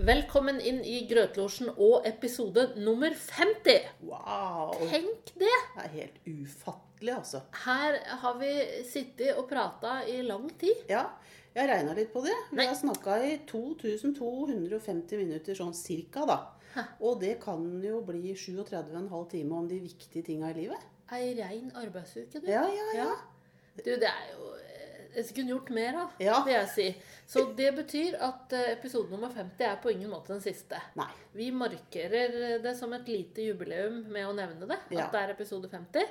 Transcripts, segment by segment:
Velkommen inn i Grøtlosjen og episode nummer 50. Wow! Tenk det! Det er helt ufattelig, altså. Her har vi sittet og prata i lang tid. Ja, jeg regna litt på det. Vi Nei. har snakka i 2250 minutter sånn cirka, da. Og det kan jo bli 37,5 timer om de viktige tinga i livet. Ei rein arbeidsuke, du. Ja, ja, ja. Du, det er jo Jeg kunne gjort mer av, Ja. vil jeg si. Så det betyr at eh, episode nummer 50 er på ingen måte den siste. Nei. Vi markerer det som et lite jubileum med å nevne det. Ja. At det er episode 50.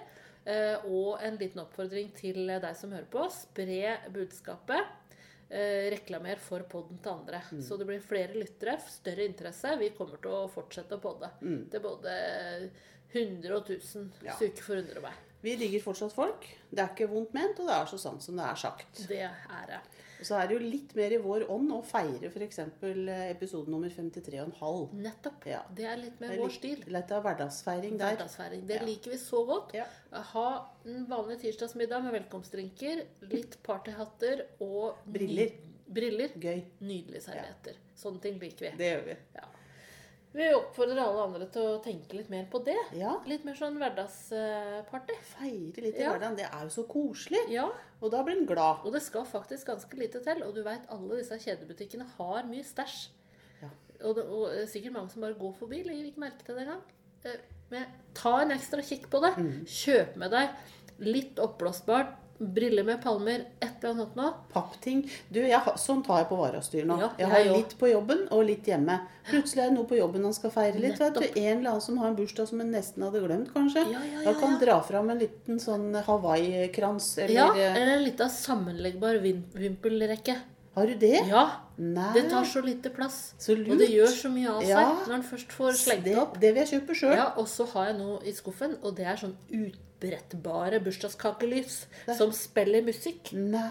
eh, Og en liten oppfordring til deg som hører på. Spre budskapet. eh, Reklamer for podden til andre. Mm. Så det blir flere lyttere, større interesse. Vi kommer til å fortsette å podde. Til både 100 og 1000. Mm. Ja. Så ikke forundre meg. Vi digger fortsatt folk. Det er ikke vondt ment, og det er så sant som det er sagt. Det er det. Og så er det jo litt mer i vår ånd å feire f.eks. episode nummer 53,5. Nettopp. Ja. Det er litt mer er vår litt, stil. litt av hverdagsfeiring der. Hverdagsfeiring. Det Ja. liker vi så godt. Ja. Ha en vanlig tirsdagsmiddag med velkomstdrinker, litt partyhatter og Briller. Briller. Gøy. Nydelige servietter. Sånne ting liker vi. Det gjør vi. Ja. Vi oppfordrer alle andre til å tenke litt mer på det. Ja. Litt mer sånn hverdagsparty. Feire litt i Ja. hverdagen. Det er jo så koselig. Ja, Og da blir en glad. og det skal faktisk ganske lite til. Og du veit, alle disse kjedebutikkene har mye stæsj. Ja. Og, og er sikkert mange som bare går forbi, legger ikke merke til det engang. Eh, Men ta en ekstra kikk på det. Mm. Kjøp med deg litt oppblåsbart, briller med palmer, et eller annet nå. Pappting. Du, jeg, sånt har jeg på varastyr nå. Ja, jeg jeg har òg. litt på jobben og litt hjemme. Plutselig er det noe på jobben han skal feire litt. Vet du. En eller annen som har en bursdag som en nesten hadde glemt, kanskje. Ja, ja, ja, Da kan dra fram en liten sånn Hawaii-krans eller Ja, eh, eller en liten sammenleggbar vim- vimpelrekke. Har du det? Ja, Nei. det tar så lite plass. Så Og det gjør så mye av seg Ja. når en først får slengt det, opp. det vil jeg kjøpe sjøl. Ja, og så har jeg noe i skuffen, og det er sånn utbrettbare bursdagskakelys som spiller musikk. Nei.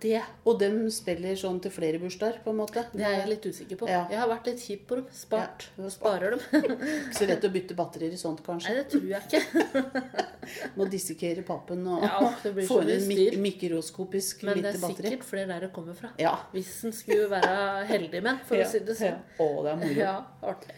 Det, Og dem spiller sånn til flere bursdager, på en måte. det er jeg litt usikker på. Ja. Jeg har vært litt kjip på dem. Spart. Ja, Sparer dem. Så lett å bytte batterier i sånt, kanskje? Nei, det tror jeg ikke. Må dissekere pappen og Ja, få inn styr. mik mikroskopisk Men det er sikkert flere der det kommer fra. Ja. Hvis den skulle være heldig med, for ja. å si det sånn. Ja. Å, det er moro. Ja, artig.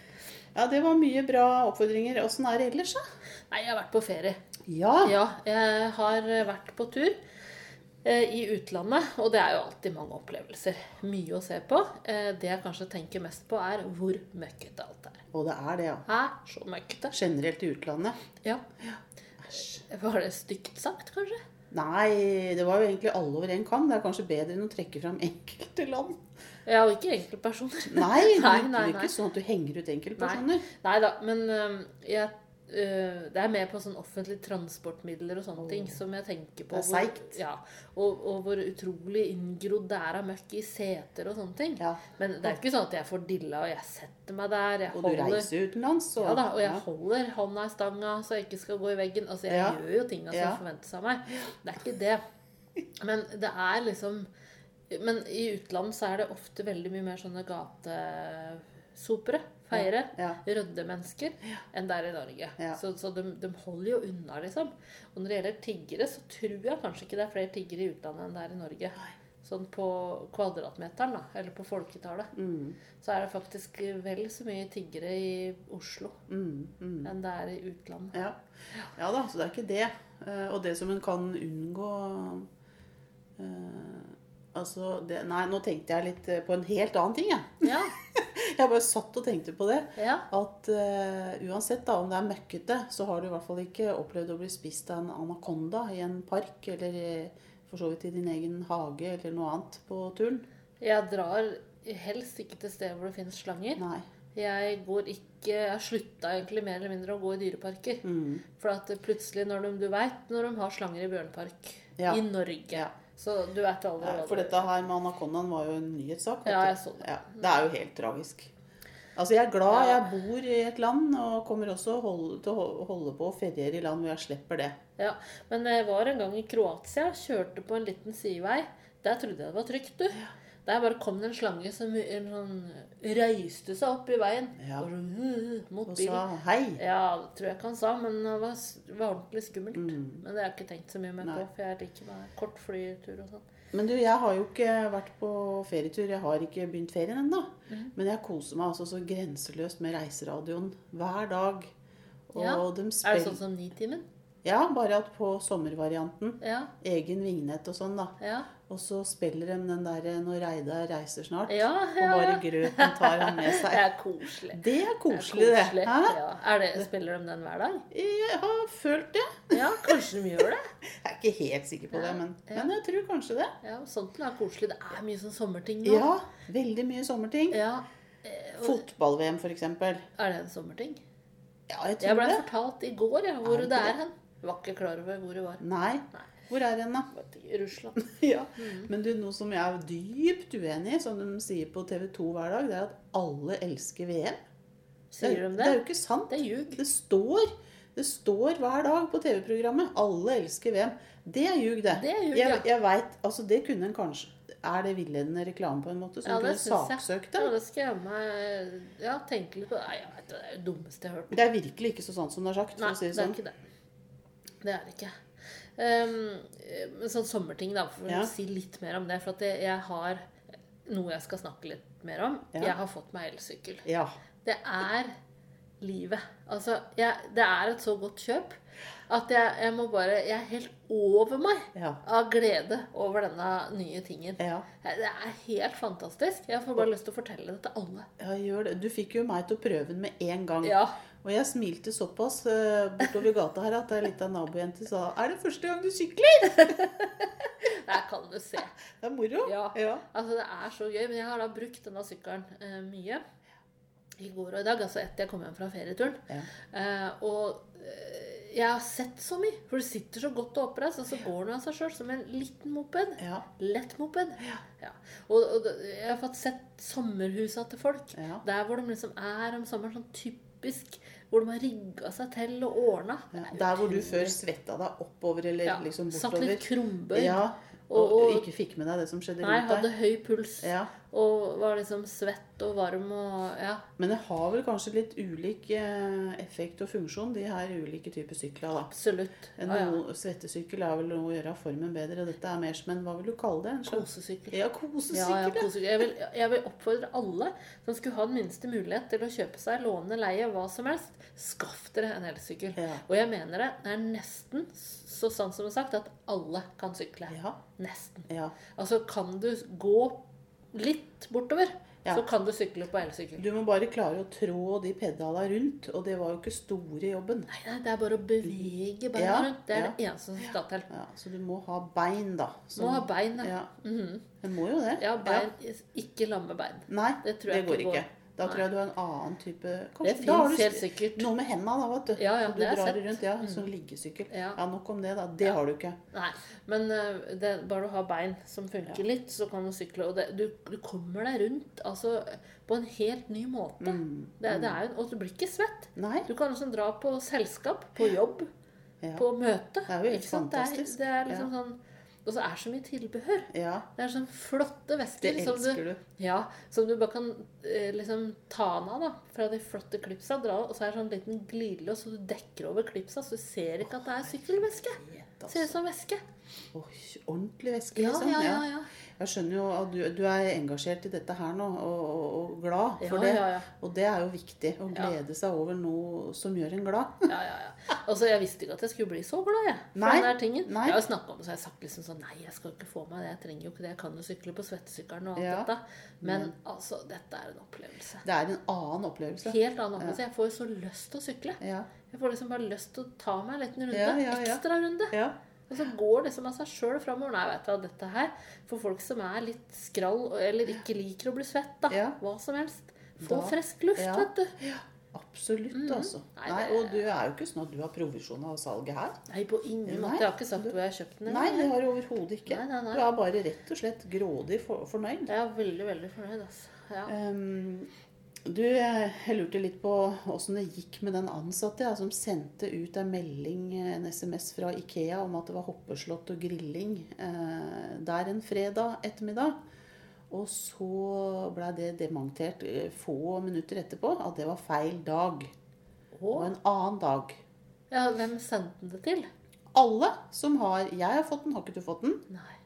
Ja, det var mye bra oppfordringer. Åssen er det ellers, da? Nei, jeg har vært på ferie. Ja. Ja, jeg har vært på tur eh, i utlandet, og det er jo alltid mange opplevelser. Mye å se på. Eh, det jeg kanskje tenker mest på, er hvor møkkete alt er. Og det er det, ja. Er så møkkete. Generelt i utlandet. Ja. Var det stygt sagt, kanskje? Nei, det var jo egentlig alle over en kam. Det er kanskje bedre enn å trekke fram enkelte land. Ja, og ikke enkeltpersoner. Nei, Nei, det nei, er ikke sånn at du henger ut enkeltpersoner. Nei da, men øhm, jeg, øh, det er mer på sånn offentlige transportmidler og sånne ting som jeg tenker på. Det er seigt. Ja, og, og hvor utrolig inngrodd det er av møkk i seter og sånne ting. Ja. Men det er ikke sånn at jeg får dilla og jeg setter meg der. Og du holder, reiser utenlands. Og, ja da, og jeg ja. holder hånda i stanga så jeg ikke skal gå i veggen. Altså, jeg Ja. gjør jo tinga som Ja. forventes av meg. Det er ikke det. Men det er liksom Men i utlandet så er det ofte veldig mye mer sånne gatesopere. Feiere. Ja. Ryddemennesker enn det er i Norge. Ja. Så, så de, de holder jo unna, liksom. Og når det gjelder tiggere, så tror jeg kanskje ikke det er flere tiggere i utlandet enn det er i Norge. Sånn på kvadratmeteren, da, eller på folketallet, Mm, så er det faktisk vel så mye tiggere i Oslo mm, mm. enn det er i utlandet. Ja. ja da, så det er ikke det. Eh, Og det som en kan unngå eh, Altså det, Nei, nå tenkte jeg litt eh, på en helt annen ting, jeg. Ja. Jeg bare satt og tenkte på det. ja. At uh, uansett da, om det er møkkete, så har du i hvert fall ikke opplevd å bli spist av en anakonda i en park, eller eh, for så vidt i din egen hage, eller noe annet på turen. Jeg drar helst ikke til steder hvor det finnes slanger. Nei. Jeg går ikke Jeg slutta egentlig mer eller mindre å gå i dyreparker. Mm. For at plutselig, når de, du veit når de har slanger i bjørnepark Ja. i Norge Ja. Så du vet aldri Nei, hva For dette her med anakondaen var jo en nyhetssak. Ja, jeg så det. Ja, det er jo helt tragisk. Altså, Jeg er glad Ja. jeg bor i et land, og kommer også holde, til å holde på å feriere i land hvor jeg slipper det. Ja, Men jeg var en gang i Kroatia, kjørte på en liten sidevei. Der trodde jeg det var trygt, du. Der bare kom det en slange som en sånn, røyste seg opp i veien. Ja. Og uh, mot Og bilen. sa hei. Ja, det tror jeg ikke han sa, men det var, var ordentlig skummelt. Mm. Men det har jeg ikke tenkt så mye mer Nei. på, for jeg liker meg kort flytur og sånn. Men du, jeg har jo ikke vært på ferietur. Jeg har ikke begynt ferien ennå. Mm. Men jeg koser meg altså så grenseløst med reiseradioen hver dag. Og Ja. de Er det sånn som Nitimen? Ja, bare at på sommervarianten. Ja. Egen vignett og sånn, da. Ja. Og så spiller de den derre 'Når Reidar reiser snart'. Ja, Og bare grøten tar han med seg. Det er koselig. Det er Det er koselig, det. Er det, spiller de den hver dag? Jeg har følt det. Ja, kanskje de gjør det. Jeg er ikke helt sikker på det, men, men jeg tror kanskje det. Ja, Sånt er koselig. Det er mye sånn sommerting nå. Ja, veldig mye sommerting. Ja. eh, Fotball-VM, eksempel. Er det en sommerting? Ja, jeg tror det. Jeg ble det. fortalt i går ja, hvor Er det det er hen. Var ikke klar over hvor det var. Nei. Nei. Hvor er den, da? Russland. Ja. Mm. Men du, noe som jeg er dypt uenig i, som de sier på TV 2 hver dag, det er at alle elsker VM. Sier de Det Det er jo ikke sant. Det er ljug. Det står, det står hver dag på TV-programmet 'Alle elsker VM'. Det er ljug, det. Det er ljug, jeg, jeg vet, altså Det kunne en kanskje Er det villedende reklame på en måte? Som Ja, det syns jeg. Ja, det? skal jeg meg ja, tenke litt på. Nei, jeg vet, det er det dummeste jeg har hørt. Det er virkelig ikke så sant som det er sagt. Nei, si det det er sånn. ikke det. Det er det ikke. Um, men sånn sommerting, da, for Ja. å si litt mer om det. For at jeg, har noe jeg skal snakke litt mer om. Ja. Jeg har fått meg elsykkel. Ja. Det er livet. Altså, jeg, det er et så godt kjøp at jeg, jeg må bare Jeg er helt over meg Ja. av glede over denne nye tingen. Ja. Det er helt fantastisk. Jeg får bare lyst til å fortelle det til alle. ja, gjør det. Du fikk jo meg til å prøve den med en gang. Ja. Og jeg smilte såpass eh, bortover gata her at ei lita nabojente sa 'Er det første gang du sykler?' Der kan du se. Det er moro. Ja. ja. Altså, det er så gøy. Men jeg har da brukt denne sykkelen uh, mye. I går og i dag, altså etter jeg kom hjem fra ferieturen. Ja. Uh, og uh, jeg har sett så mye. For du sitter så godt og oppreist, og så går den av seg sjøl som en liten moped. Ja. Lett moped. Ja. Og, og jeg har fått sett sommerhusa til folk. Der hvor de liksom er om sommeren. Sånn typisk hvor de har rigga seg til og ordna. Der hvor du før svetta deg oppover eller ja, liksom Satt litt krumbøyd. Ja, Og- og, og- ikke fikk med deg det som skjedde Nei, rundt hadde høy puls. Ja. Og var liksom svett og varm og Ja. Men det har vel kanskje litt ulik eh, effekt og funksjon, de her ulike typer sykler. da. Absolutt. En Ja, ja. Svettesykkel er vel noe å gjøre formen bedre. Dette er mer som en Hva vil du kalle det? Kosesykkel. Ja, kosesykkel. ja, Ja, kosesykkel. Jeg, vil, jeg vil oppfordre alle som skulle ha den minste mulighet til å kjøpe seg, låne, leie, hva som helst. Skaff dere en elsykkel. Og jeg mener det. Det er nesten så sant som det er sagt at alle kan sykle. Nesten. ja. Altså kan du gå litt bortover, Ja. så kan du sykle på elsykkel. Du må bare klare å trå de pedala rundt, og det var jo ikke store jobben. Nei, nei, det er bare å bevege beina Ja, rundt. Det er ja. det eneste som skal til. Ja, Så du må ha bein, da. Må ha bein, ja. ja. -hmm. Du må jo det. Ja, bein, ikke lamme bein. Nei, Det det, går ikke går. Da tror jeg du har en annen type Det Kanskje fins helt sikkert. noe med henda, da, vet du. Ja, ja, du drar sett. Mm. rundt. Ja, Sånn liggesykkel. Ja. Ja. nok om det, da. Det har du ikke. Nei, men eh, det, bare du har bein som funker litt, så kan du sykle. Og det, du, du kommer deg rundt altså, på en helt ny måte. Mm. Det, det er og du blir ikke svett. Nei. Du kan liksom dra på selskap, på jobb, på møte. Det er jo helt fantastisk. det er liksom sånn Og så er det så mye tilbehør. ja. Det er sånn flotte Det vesker som du, du. ja, som du bare kan eh, liksom ta av da, fra de flotte klipsa. Dra, og så er det sånn liten glidelås, så du dekker over klipsa, så du ser ikke at det er sykkelveske. Ser ut altså. som veske. Oi, ordentlig væske, Ja, liksom. ja, ja. ja. Jeg skjønner jo at du, du er engasjert i dette her nå, og, og, og glad for Ja, det. ja, ja. Og det er jo viktig. Å glede seg over noe som gjør en glad. Ja, ja, ja. Altså, jeg visste ikke at jeg skulle bli så glad, jeg. For Nei, den tingen. nei. Jeg har jo snakket om det, så jeg har sagt liksom sånn Nei, jeg skal ikke få meg det. Jeg trenger jo ikke det. Jeg kan jo sykle på svettesykkelen og alt dette. Men altså, dette er en opplevelse. Det er en annen opplevelse. Helt annen opplevelse. Jeg får jo så lyst til å sykle. Jeg får liksom bare lyst til å ta meg en liten runde. Ja, ja, ja. Ekstra runde. ja. Og så går det liksom av seg sjøl framover. Nei, vet du hva, dette her For folk som er litt skrall, eller ikke liker å bli svett, da. Ja. Hva som helst. Få Da- frisk luft, ja. vet du. Ja. Absolutt, altså. Mhm. Nei, Nei, og du er jo ikke sånn at du har provisjon av salget her. Nei, på ingen måte. Jeg har ikke sagt hvor jeg har kjøpt den. Nei, det har du overhodet ikke. Nei, nei. Du er bare rett og slett grådig for, fornøyd. Jeg er veldig, veldig fornøyd, altså. Ja. Ehm, du, jeg lurte litt på åssen det gikk med den ansatte ja, som sendte ut en melding, en SMS fra Ikea om at det var hoppeslott og grilling eh, der en fredag ettermiddag. Og så ble det demontert eh, få minutter etterpå at det var feil dag. Og en annen dag. ja, hvem sendte den det til? Alle som har Jeg har fått den, har ikke du fått den? Nei.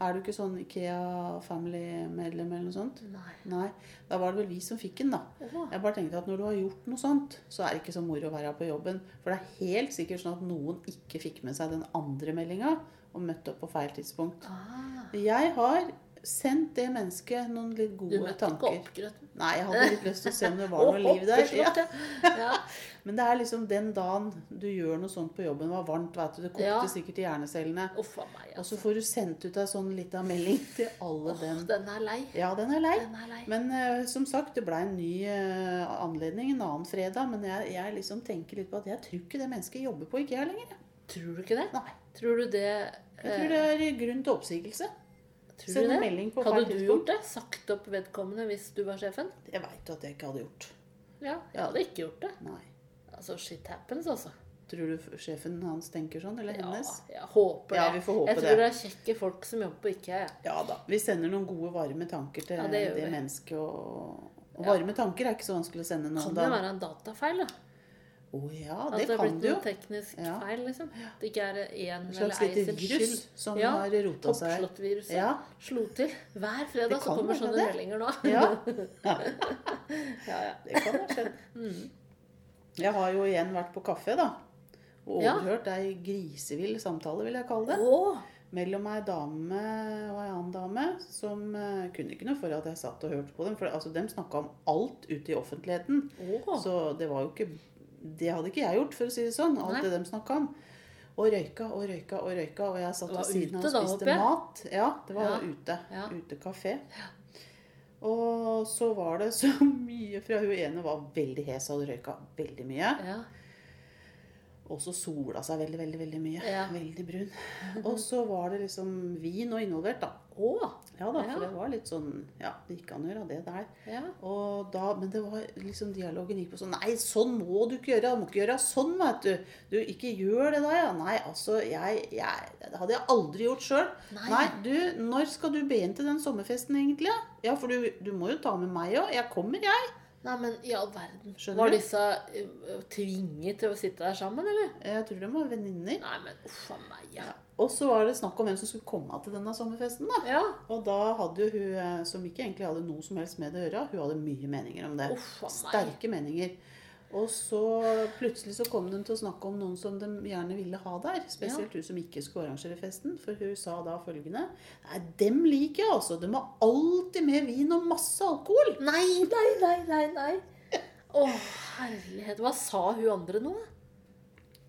Er du ikke sånn Ikea Family-medlem eller noe sånt? Nei. Nei. Da var det vel vi som fikk den, da. Åh. Jeg bare tenkte at når du har gjort noe sånt, så er det ikke så moro å være på jobben. For det er helt sikkert sånn at noen ikke fikk med seg den andre meldinga og møtte opp på feil tidspunkt. Ah, Jeg har sendt det mennesket noen litt gode tanker. du møtte møtte ikke opp, oppgrøten? Nei, jeg hadde litt lyst til å se om det var noe liv der. Ja. Men det er liksom den dagen du gjør noe sånt på jobben, var varmt, vet du. Det kokte Ja. sikkert i hjernecellene. Oh, meg, Og altså. så får du sendt ut ei sånn lita melding til alle oh, dem. den er lei. Ja, den er lei. Den er lei. Men uh, som sagt, det blei en ny uh, anledning en annen fredag. Men jeg, jeg liksom tenker litt på at jeg tror ikke det mennesket jobber på IKEA lenger. Tror du ikke det? Nei. Tror du det Jeg tror det er grunn til oppsigelse. Tror Send en det? melding på Hadde du gjort det? Sagt opp vedkommende hvis du var sjefen? Jeg veit at jeg ikke hadde gjort. Ja, jeg hadde ikke gjort det. Nei. Altså, shit happens, altså. Tror du sjefen hans tenker sånn, eller Ja, hennes? jeg håper det. Ja, vi får håpe jeg tror det. det er kjekke folk som jobber på IKEA. Ja. Ja da. Vi sender noen gode, varme tanker til Ja, det, det mennesket. Og, og Ja. varme tanker er ikke så vanskelig å sende nå Kan det være en datafeil, da? Å ja, det, det kan du jo. At det jo. noen teknisk Ja. feil, liksom? At det ikke er en eller ei sin skyld. som Ja, har rota seg. Oppslått-viruset Ja. slo til. Hver fredag så kommer sånne det. meldinger nå. Ja, ja, ja. det kan ha skjedd. Mm. Jeg har jo igjen vært på kaffe, da. Og overhørt ei grisevill samtale, vil jeg kalle det. Oh. Mellom ei dame og ei annen dame som uh, kunne ikke noe for at jeg satt og hørte på dem. For altså, de snakka om alt ute i offentligheten. Oh. Så det var jo ikke Det hadde ikke jeg gjort, for å si det sånn. Alt Nei. det de snakka om. Og røyka og røyka og røyka. Og jeg satt ved siden av og spiste da, mat. Ja, det var Ja. ute. Ja. Utekafé. Og så var det så mye fra hun ene var veldig hes og hadde røyka veldig mye. Ja. Og så sola seg veldig, veldig veldig mye. Ja. Veldig brun. Og så var det liksom vin og involvert, da. Å, Ja da, for det var litt sånn Ja, det gikk an å gjøre det der. ja. Da, men det var liksom dialogen gikk på sånn Nei, sånn må du ikke gjøre. Du må ikke gjøre sånn, vet du. Du, ikke gjør det da, ja. Nei, altså, jeg, jeg Det hadde jeg aldri gjort sjøl. Nei. Nei, du, når skal du be inn til den sommerfesten, egentlig? Ja, ja for du, du må jo ta med meg òg. Jeg kommer, jeg. Nei, men i all verden. Skjønner Var du? disse uh, tvinget til å sitte der sammen, eller? Jeg tror de var venninner. Nei, men uff a meg, ja. Og så var det snakk om hvem som skulle komme til denne sommerfesten, da. Ja, Og da hadde jo hun, eh, som ikke egentlig hadde noe som helst med det å gjøre, hun hadde mye meninger om det. uff. Sterke meninger. Og så plutselig så kom de til å snakke om noen som de gjerne ville ha der. Spesielt hun som ikke skulle arrangere festen. For hun sa da følgende Nei, dem liker jeg altså. De har alltid med vin og masse alkohol. Nei, nei, nei, nei, nei. Å, herlighet. Hva sa hun andre nå?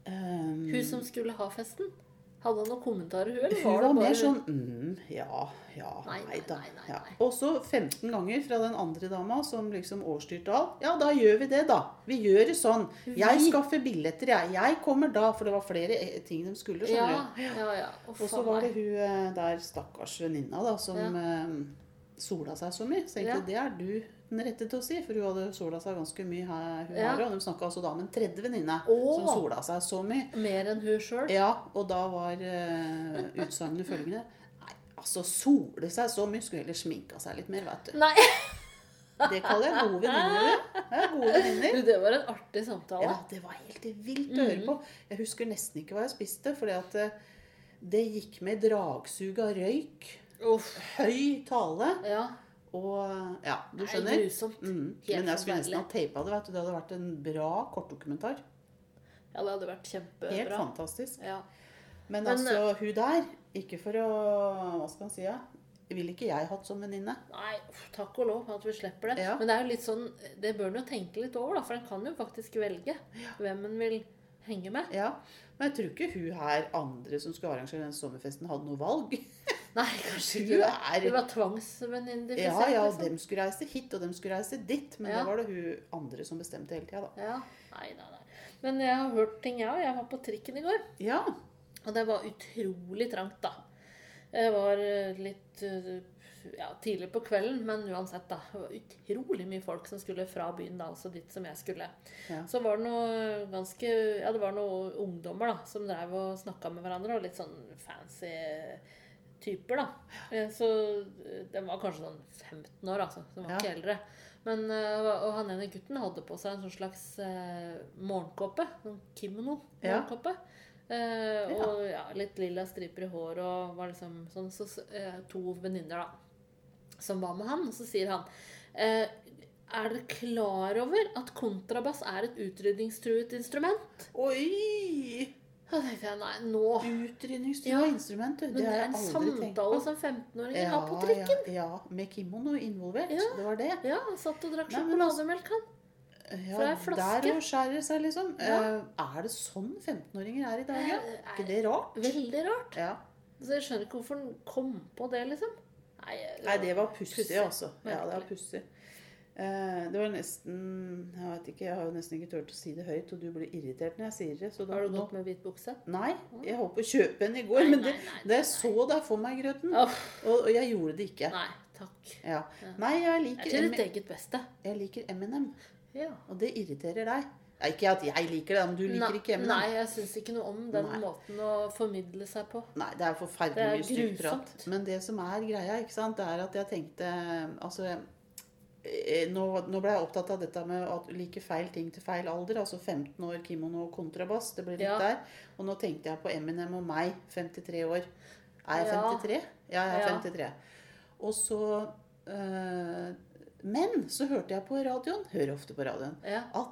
Um, Hun som skulle ha festen? Hadde han noen kommentarer, hun? Eller hun var var mer sånn mm, Ja, ja, Nei, nei, da. nei, nei, Ja. Og så 15 ganger fra den andre dama som liksom overstyrte alt. Ja, da gjør vi det, da. Vi gjør det sånn. Jeg skaffer billetter, jeg. Jeg kommer da. For det var flere eh, ting de skulle, skjønner du. ja, ja. ja. Og så var det hun eh, der stakkars venninna da, som eh, sola seg så mye. Så jeg tenkte, det er du den rette til å si, for hun hadde sola seg ganske mye her. Hun Ja. her, og de snakka altså da om en tredje venninne som sola seg så mye. Mer enn hun sjøl? Ja, og da var uh, utsagnet følgende Nei, altså sole seg så mye. Skulle heller sminka seg litt mer, veit du. Nei! Det kaller jeg gode venninner. du. Det gode venninner. Det var en artig samtale. Ja, det var helt vilt å høre på. Jeg husker nesten ikke hva jeg spiste, fordi at eh, det gikk med dragsug av røyk. Uff. Høy tale. Ja. Og ja, du Nei, skjønner. grusomt. Mm. Men jeg skulle nesten ha teipa det. vet du. Det hadde vært en bra kortdokumentar. Ja, det hadde vært kjempebra. Helt fantastisk. Ja. Men, Men, altså, hun der Ikke for å Hva skal man si? Ja? Ville ikke jeg hatt som venninne. Nei, takk og lov at vi slipper det. Ja. Men det er jo litt sånn, det bør en jo tenke litt over, da, for en kan jo faktisk velge hvem en vil henge med. Ja, Men jeg tror ikke hun her andre som skulle arrangere den sommerfesten, hadde noe valg. Nei, kanskje ikke det. er- Det var tvangsvenninnifisert. Ja, ja, liksom. dem skulle reise hit, og dem skulle reise dit. Men Ja. det var det hun andre som bestemte hele tida, da. Ja. Nei, nei, nei. Men jeg har hørt ting, jeg òg. Jeg var på trikken i går. Ja. Og det var utrolig trangt, da. Det var eh, litt eh, ja, tidlig på kvelden, men uansett, da. Det var utrolig mye folk som skulle fra byen, da, altså dit som jeg skulle. Ja. Så var det noe ganske Ja, det var noen ungdommer, da, som drev og snakka med hverandre, og litt sånn fancy typer, da. Eh, Så den var kanskje sånn 15 år, altså. Den var Ja. ikke eldre. Men, eh, og han ene gutten hadde på seg en sånn slags eh, morgenkåpe. Sånn kimono-morgenkåpe. Eh, og ja, litt lilla striper i håret og var liksom sånn. Så eh, to venninner, da, som var med han, og så sier han eh, Er dere klar over at kontrabass er et utrydningstruet instrument? Oi! Da tenkte jeg nei, nå Utrydningstrua Ja, instrument, du. Det det har er jeg aldri tenkt på. samtale som 15-åringer Ja, har på trikken. ja, ja, med kimono involvert. Ja. Det var det. Ja, han satt og drakk men altså- sjokolademelk, han. Ja, det er. Der og skjærer det seg, liksom. Eh, er det sånn 15-åringer er i dag, ja? Eh, Er ikke det rart? Veldig rart. Ja. Så jeg skjønner ikke hvorfor han kom på det, liksom. Nei, det var pussig, pussig. altså. Ja, det var pussig. Eh, det var nesten Jeg vet ikke, jeg har jo nesten ikke turt å si det høyt, og du blir irritert når jeg sier det. Så da, Har du gått med hvit bukse? Nei, jeg holdt på å kjøpe en i går, Nei, men nei, det, nei, da jeg så deg for meg, Grøten, oh. og, og jeg gjorde det ikke. nei, takk. Ja. Nei, jeg Det er liker, til ditt eget beste. jeg liker Eminem, Ja. og det irriterer deg. Ikke at jeg liker det, men du liker Nei, ikke Eminem. Nei, jeg syns ikke noe om den Nei. måten å formidle seg på. Nei, det er forferdelig Det er mye stygt prat. Men det som er greia, ikke sant, det er at jeg tenkte Altså nå, nå ble jeg opptatt av dette med å like feil ting til feil alder. Altså 15 år kimono og kontrabass. Det blir litt Ja. der. Og nå tenkte jeg på Eminem og meg, 53 år. Er jeg 53? Ja, jeg er Ja. 53. Og så øh, Men så hørte jeg på radioen, hører ofte på radioen, Ja. at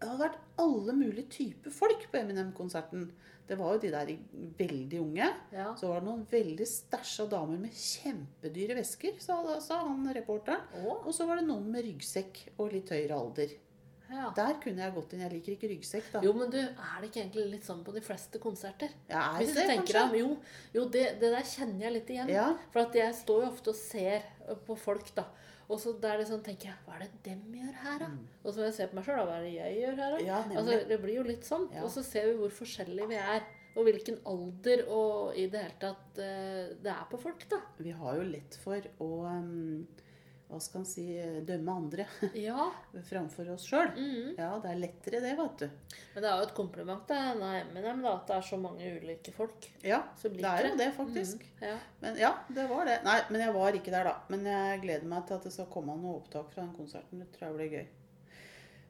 det hadde vært alle mulige typer folk på Eminem-konserten. Det var jo de der veldig unge. ja. Så var det noen veldig stæsja damer med kjempedyre vesker, sa, sa han reporteren. Oh. Og så var det noen med ryggsekk og litt høyere alder. ja. Der kunne jeg gått inn. Jeg liker ikke ryggsekk, da. Jo, men du, er det ikke egentlig litt sånn på de fleste konserter? Ja, er Hvis det du tenker kanskje? deg om, jo, jo det, det der kjenner jeg litt igjen. Ja. For at jeg står jo ofte og ser på folk, da. Og så der liksom tenker jeg Hva er det dem gjør her, da? Og så må jeg se på meg sjøl. Hva er det jeg gjør her, da? Mm. Ja, altså, det blir jo litt sånn. Ja. Og så ser vi hvor forskjellige vi er. Og hvilken alder og i det hele tatt eh, det er på folk, da. Vi har jo lett for å um, hva skal en si dømme andre Ja. framfor oss sjøl. Mm. Ja, det er lettere det, vet du. Men det er jo et kompliment til Eminem da, at det er så mange ulike folk Ja, som det er jo det, faktisk. Mm. Ja. Men ja, det var det. Nei, men jeg var ikke der, da. Men jeg gleder meg til at det skal komme noe opptak fra den konserten. Det tror jeg blir gøy.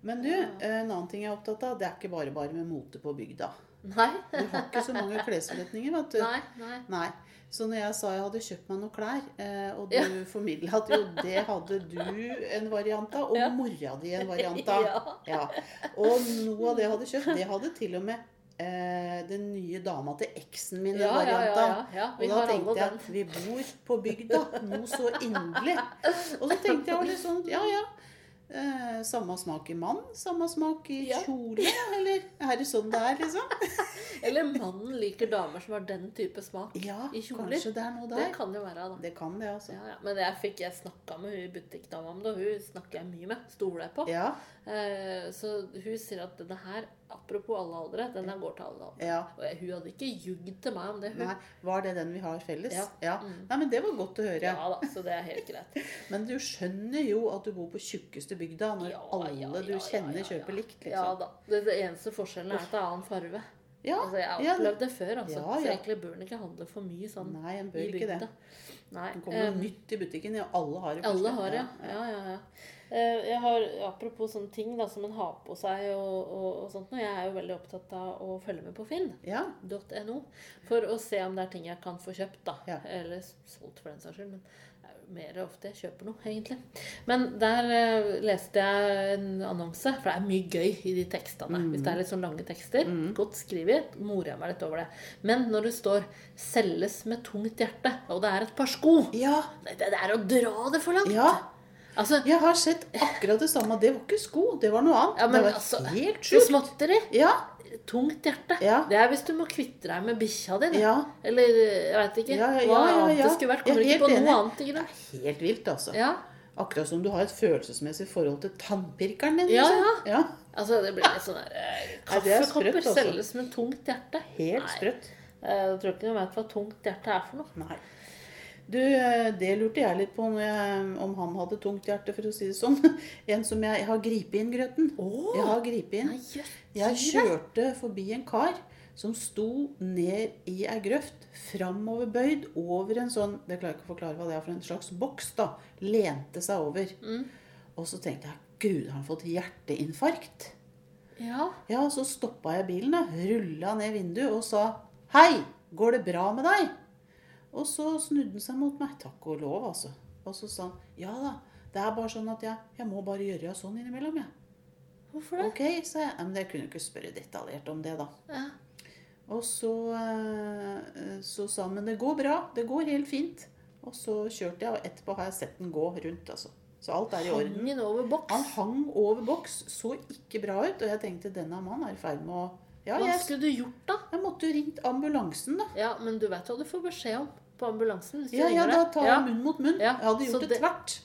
Men du, Ja. en annen ting jeg er opptatt av, det er ikke bare bare med mote på bygda. Nei. Du har ikke så mange klesforretninger, vet du. Nei. Nei. Nei. Så når jeg sa jeg hadde kjøpt meg noen klær, eh, og du Ja. formidla at jo, det hadde du en variant av, og Ja. mora di en variant av. Ja. Ja. Og noe av det jeg hadde kjøpt, det hadde til og med eh, den nye dama til eksen min en variant av. Og da tenkte jeg at vi bor på bygda, noe så inderlig. Og så tenkte jeg jo litt sånn, ja ja. Eh, samme smak i mann, samme smak i Ja. kjole, eller er det sånn det er, liksom? Eller mannen liker damer som har den type smak. Ja, I kjoler. kanskje det er noe der. Det kan jo være, da. Det kan det, altså. Ja, ja. Men jeg fikk jeg snakka med hun butikkdama om det, og hun snakker jeg mye med. Stoler jeg på. Ja, Eh, så hun sier at denne her, apropos alle aldre, den der går til alle aldre. ja. Og jeg, hun hadde ikke jugd til meg om det, hun. Nei, var det den vi har felles? Ja. Mm. Nei, men det var godt å høre. Ja da, så det er helt greit. Men du skjønner jo at du bor på tjukkeste bygda når Ja, alle ja, du kjenner ja, ja. kjøper likt, Ja liksom. da. Det, det eneste forskjellen er at det er annen farge. Ja, Altså, jeg har ja, opplevd det før, altså. Ja, Så ja. egentlig bør en ikke handle for mye sånn Nei, en i bør ikke det. Nei. Det kommer noe um, nytt i butikken, ja. Alle har det. Alle har det, ja. ja, ja. Eh, Jeg har, Apropos sånne ting da, som en har på seg og, og, og sånt, noe, jeg er jo veldig opptatt av å følge med på Ja. finn.no for å se om det er ting jeg kan få kjøpt. da, Ja. Eller solgt, for den saks skyld. Men det er jo mer ofte jeg kjøper noe, egentlig. Men der eh, leste jeg en annonse, for det er mye gøy i de tekstene. Hvis det er litt sånn lange tekster, godt skrevet, morer jeg meg litt over det. Men når det står 'selges med tungt hjerte', og det er et par sko ja. det, det er å dra det for langt. Ja. Altså, Jeg har sett akkurat det samme. Det var ikke sko, det var noe annet. Ja, men det var altså, helt sjukt. småtteri. Ja. Tungt hjerte. Ja. Det er hvis du må kvitte deg med bikkja di. Ja. Eller jeg veit ikke. Ja, ja, Hva annet det skulle vært. Kommer er ikke på noe annet. Ikke det? er Helt vilt, altså. Ja. Akkurat som du har et følelsesmessig forhold til tannpirkeren din. Ja, liksom. ja. Altså, det blir litt sånn der eh, er Kaffekopper altså. selges med tungt hjerte. Helt sprøtt. Eh, Jeg tror ikke de vet hva tungt hjerte er for noe. Nei. Du, eh, det lurte jeg litt på jeg, om han hadde tungt hjerte, for å si det sånn. En som jeg, jeg har gripet inn, Grøten. Åh! Jeg har gripet inn. Nei. Jeg kjørte forbi en kar som sto ned i ei grøft, framoverbøyd over en sånn Det klarer jeg ikke å forklare hva det er for en slags boks, da. Lente seg over. Mm. Og så tenkte jeg Gud, har han fått hjerteinfarkt? Ja. Ja, så stoppa jeg bilen, da, rulla ned vinduet og sa 'Hei, går det bra med deg?' Og så snudde han seg mot meg. Takk og lov, altså. Og så sa han 'Ja da, det er bare sånn at jeg, jeg må bare gjøre sånn innimellom', jeg. Hvorfor det? Ok, sa jeg. Men jeg kunne ikke spørre detaljert om det, da. Ja. Og så, eh, så sa han 'Men det går bra. Det går helt fint'. Og så kjørte jeg, og etterpå har jeg sett den gå rundt, altså. Så alt er i orden. Hang over boks? Han hang over boks, så ikke bra ut, og jeg tenkte denne mannen er i ferd med å Ja, Hva jeg, skulle du gjort, da? jeg måtte jo ringt ambulansen, da. Ja, men du vet hva du får beskjed om på ambulansen? hvis du Ja, ja, ringer da tar jeg munn mot munn. Ja, Jeg hadde gjort det det- tvert.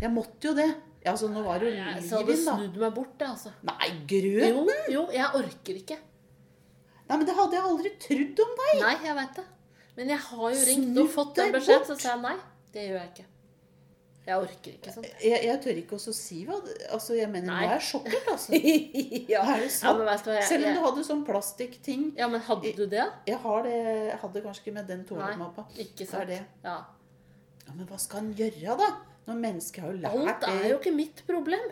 Jeg måtte jo det. Ja, altså, nå var det jo Jeg så hadde du snudd meg bort, det, altså. Nei, grøten! Jo, jo, jeg orker ikke. Nei, men det hadde jeg aldri trodd om deg. Nei, jeg veit det. Men jeg har jo ringt og fått den beskjeden, så sa jeg nei. Det gjør jeg ikke. Jeg orker ikke sånn. Jeg, jeg tør ikke også si hva Altså, jeg mener, Nei. nå er jeg sjokkert, altså. ja. Er det ja, sant? men hva, jeg, Selv om du hadde sånn plastikkting. ja, men hadde du det? Jeg har det Jeg hadde kanskje ikke med den toalettmappa. ikke sant. det. Ja. Ja, men hva skal han gjøre, da? Når mennesket har jo lært Alt er jo ikke mitt problem.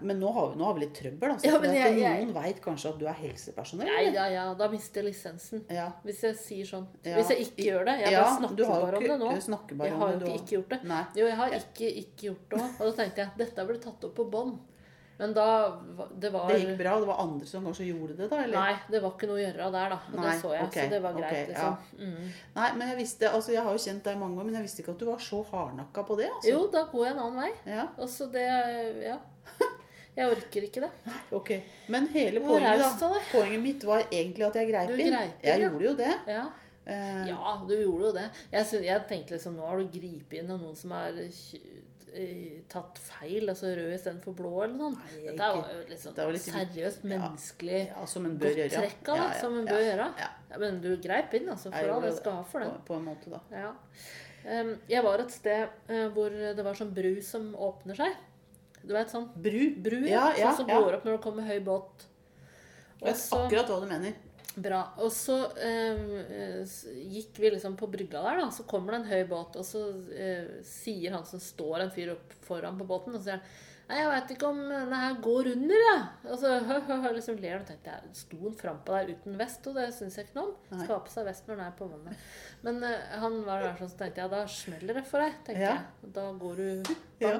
Men nå har, vi, nå har vi litt trøbbel. Altså, Ja, men jeg- jeg- Noen veit kanskje at du er helsepersonell. Nei, ja, ja, da mister jeg lisensen. Ja. Hvis jeg sier sånn. Ja. Hvis jeg ikke gjør det. Jeg Ja, bare snakker bare om det nå. Jeg om har det, jo ikke har- ikke gjort det. Nei. Jo, jeg har ikke ikke gjort det òg. Og da tenkte jeg dette ble tatt opp på bånd. Men da Det var Det gikk bra. Det var andre som kanskje gjorde det, da? Eller? Nei, det var ikke noe å gjøre der, da. Nei, det så jeg, okay, så det var greit, okay, liksom. Mm. Nei, men jeg visste Altså, jeg har jo kjent deg i mange år, men jeg visste ikke at du var så hardnakka på det. altså. Jo, da går jeg en annen vei. Ja, Og så det Ja. Jeg orker ikke det. ok. Men hele poenget, da, poenget mitt var egentlig at jeg greip inn. greip inn, Jeg ja. gjorde jo det. Ja. Eh, ja, du gjorde jo det. Jeg, jeg tenkte liksom Nå har du gripet inn av noen som er eh, tatt feil, altså rød istedenfor blå, eller noe sånt. Dette er var jo liksom det litt- seriøst menneskelig ja, som en bør godt trekk av det, som en bør gjøre. Ja, Ja, men du greip inn, altså. For all det. skal ha for det. på en måte, da. Ja. Jeg var et sted eh, hvor det var sånn bru som åpner seg. Du vet sånn Bru. bru, Ja, ja, sånn som går opp når det kommer høy båt. Jeg vet akkurat hva du mener. Bra. Og så eh, gikk vi liksom på brygga der, da. Så kommer det en høy båt, og så eh, sier han som står en fyr opp foran på båten, og så sier han Nei, jeg veit ikke om denne her går under, jeg. Og så hø, hø, hø, liksom ler og tenkte jeg, Sto han frampå der uten vest, og det syns jeg ikke noe om. Skal ha på seg vest når han er på vannet. Men uh, han var der sånn, så tenkte jeg da smeller det for deg. tenkte Ja. jeg. Da går du Ja.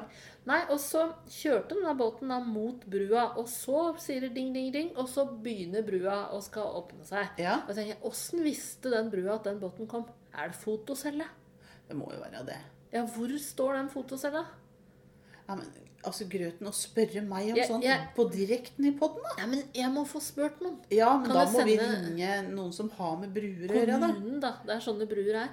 Nei, og så kjørte den der båten da mot brua, og så sier det ding, ding, ding, og så begynner brua og skal åpne seg. Ja, Og så tenker jeg, Åssen visste den brua at den båten kom? Er det fotocelle? det må jo være det. Ja, hvor står den fotocella? Ja, men altså, Grøten, å spørre meg om ja, sånt jeg- på direkten i poden, da? Ja, men jeg må få spurt noen. Ja, men Kan da må vi ringe noen som har med bruer å gjøre, da. Kommunen, da. Det er sånne bruer er.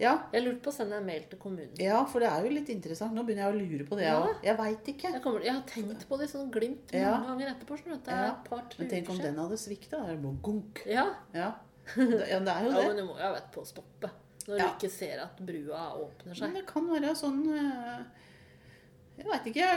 Ja, Jeg lurte på å sende en mail til kommunen. ja, for det er jo litt interessant. Nå begynner jeg å lure på det, Ja. Jeg veit ikke. Jeg, kommer, jeg har tenkt på det i sånn glimt mange Ja. ganger etterpå. Sånn at Det er et par-tre Men tenk om den hadde svikta. Da er bare gunk. Ja. Ja. Det, ja, det er jo ja, men du må jo ha vett på å stoppe. Når du ikke ser at brua åpner Men seg. det kan være sånn eh, Jeg veit ikke.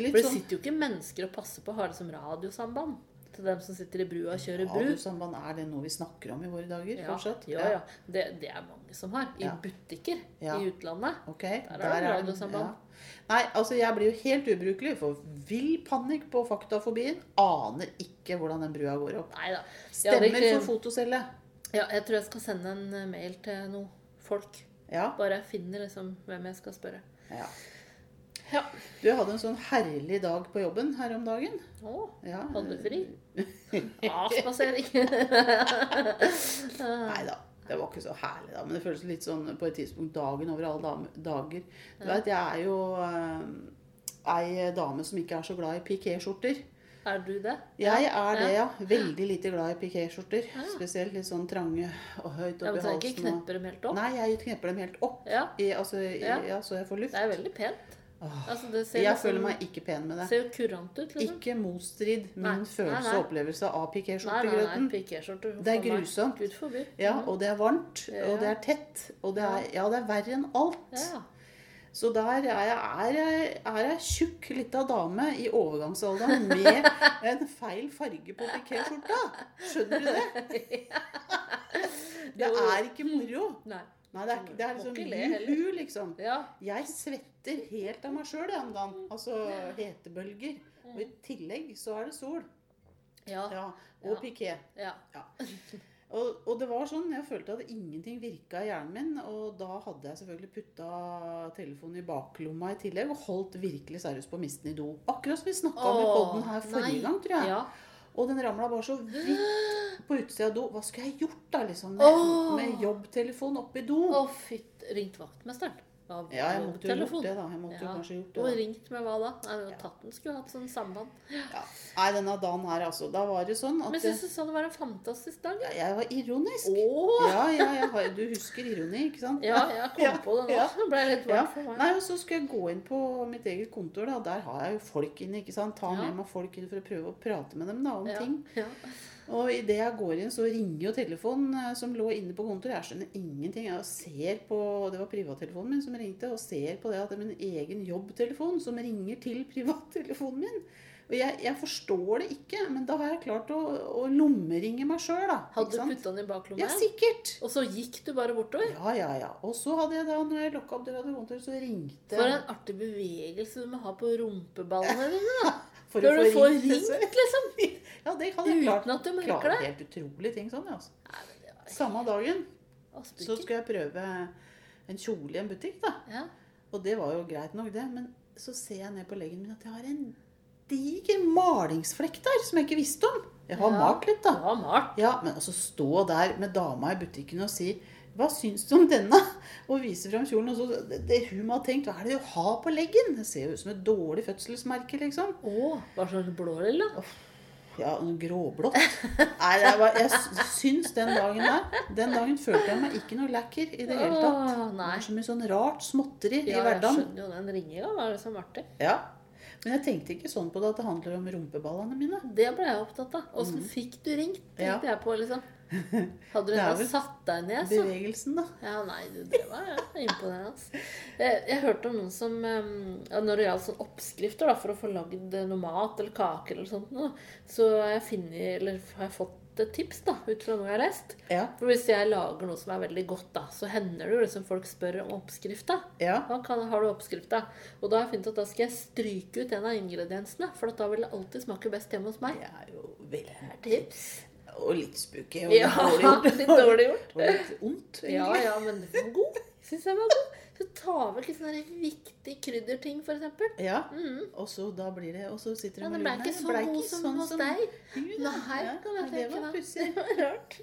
Litt For det sånn sitter jo ikke mennesker og passer på å ha det som radiosamband til dem som sitter i brua og kjører bru. Radiosamband, er det noe vi snakker om i våre dager Ja, fortsatt? ja, ja. Det, det er mange som har. I Ja. butikker Ja. i utlandet. Ok, er det radiosamband. Ja. Nei, altså jeg blir jo helt ubrukelig for vill panikk på faktafobien. Aner ikke hvordan den brua går opp. Neida. Stemmer Stemmer for fotocelle. Ja, jeg tror jeg skal sende en eh, mail til noen folk. Ja. Bare jeg finner liksom hvem jeg skal spørre. ja. Ja. Du hadde en sånn herlig dag på jobben her om dagen. Å, Ja. hadde du fri? Avspasering. Nei da. Det var ikke så herlig, da. Men det føles litt sånn på et tidspunkt dagen over alle dager. Du vet, jeg er jo eh, ei dame som ikke er så glad i pikéskjorter. er du det? Jeg er det, ja. Veldig lite glad i pikéskjorter. Ja. Spesielt litt sånn trange og høyt Ja, oppi men trenger ikke halsen. dem helt opp? Nei, jeg knepper dem helt opp. Ja, I, altså, i, Ja. ja. så jeg får luft. det er veldig pent. Altså, det ser jeg føler meg ikke pen med det. Ser jo kurant ut, liksom. Ikke motstrid Nei, følelse nei, nei. og opplevelse av pikéskjortegrøten. Det er grusomt. Gud forbi. Ja, Mhm. og det er varmt, og det er tett, og det er, ja, det er verre enn alt. ja. Så der er jeg, er jeg, er jeg tjukk lita dame i overgangsalderen med en feil farge på pikéskjorta. Skjønner du det? Det er ikke moro. Nei. Nei, det er, det er liksom juhu, liksom. Ja. Jeg svetter helt av meg sjøl om dagen. Altså hetebølger. Og i tillegg så er det sol. Ja. Ja, og Ja. piké. ja. Og, og det var sånn, jeg følte at ingenting virka i hjernen min. Og da hadde jeg selvfølgelig putta telefonen i baklomma i tillegg og holdt virkelig seriøst på å miste den i do. Akkurat som vi snakka med podden her forrige nei. gang, tror jeg. Og den ramla bare så vidt på utsida av do. Hva skulle jeg gjort da, liksom? Med, oh. med jobbtelefon oppi do? Å, fytt. Ringt vaktmesteren. Av Ja, jeg måtte jo telefon. gjort det, da. Jeg måtte jo kanskje gjort Og det. da. ringt med hva da? Nei, Tatten skulle hatt sånn samband. Ja. Nei, denne dagen her, altså. Da var det sånn at Men syns du sa det var en fantastisk dag. jeg, jeg var ironisk. Åh! Ja, ja, har, du husker ironi, ikke sant? Ja, jeg kom Ja, på det nå. ja. Det ble litt Ja. varmt for meg. Nei, og så skulle jeg gå inn på mitt eget kontor, da. Der har jeg jo folk inne, ikke sant. Ta Ja. med meg folk inn for å prøve å prate med dem da, om Ja, ting. ja. Og idet jeg går inn, så ringer jo telefonen eh, som lå inne på kontoret. Jeg skjønner ingenting. Jeg ser på Det var privattelefonen min som ringte, og ser på det at det er min egen jobbtelefon som ringer til privattelefonen min. Og jeg, jeg forstår det ikke, men da har jeg klart å, å lommeringe meg sjøl. Hadde du putta den i baklomma? Ja, sikkert. Og så gikk du bare bortover? Ja, ja, ja. Og så hadde jeg da, når jeg lokka opp døra til kontoret, så ringte For en artig bevegelse du må ha på rumpeballene dine. da. for Når du får ringt, liksom. Ja, det hadde jeg klart. Uten at du merker klart det. helt utrolige ting sånn, ja. Altså. Nei, det var Samme dagen så skulle jeg prøve en kjole i en butikk, da. Ja. Og det var jo greit nok, det. Men så ser jeg ned på leggen min at jeg har en diger malingsflekk der som jeg ikke visste om. Jeg har Ja. malt litt, da. Ja, malt. Ja, Men altså stå der med dama i butikken og si hva syns du om denne? Og vise fram kjolen. Og så, det, det hun må ha tenkt, hva er det du har på leggen? Det ser jo ut som et dårlig fødselsmerke, liksom. Å, hva slags sånn blå lilla? Ja, gråblått. Nei, jeg, var, jeg syns den dagen der Den dagen følte jeg meg ikke noe lekker i det hele tatt. Åh, Det nei. var så mye sånn rart småtteri i Ja, jeg skjønner jo den ringinga. Var det så artig? Ja. Men jeg tenkte ikke sånn på det at det handler om rumpeballene mine. Det ble jeg opptatt av. Åssen fikk du ringt? tenkte Ja. Jeg på, liksom. Hadde du ennå satt deg ned, så Bevegelsen, da. Ja, nei, det var ja, imponerende. altså. Jeg, jeg hørte om noen som eh, Når det gjaldt sånn oppskrifter da, for å få lagd noe mat eller kaker eller sånt noe, så har jeg, funnet, eller har jeg fått et tips da, ut fra noe jeg har lest. Ja. For hvis jeg lager noe som er veldig godt, da, så hender det jo liksom folk spør om oppskrifta. Ja. Kan, har du oppskrifta? Og da har jeg funnet at da skal jeg stryke ut en av ingrediensene, for da vil det alltid smake best hjemme hos meg. Det er jo veldig Tips. Og litt spooky. Og Ja, litt dårlig gjort. litt dårlig gjort. Og litt ondt, Ja, egentlig. ja, men det var god. Syns jeg var god. Så ta vekk sånne viktige krydderting, eksempel. Ja. Mm. Og så da blir det Og så sitter Ja, de den og ble ikke så ble god ikke som sånn hos deg. hun. Nei, Ja, kan jeg tenke meg. Det var rart.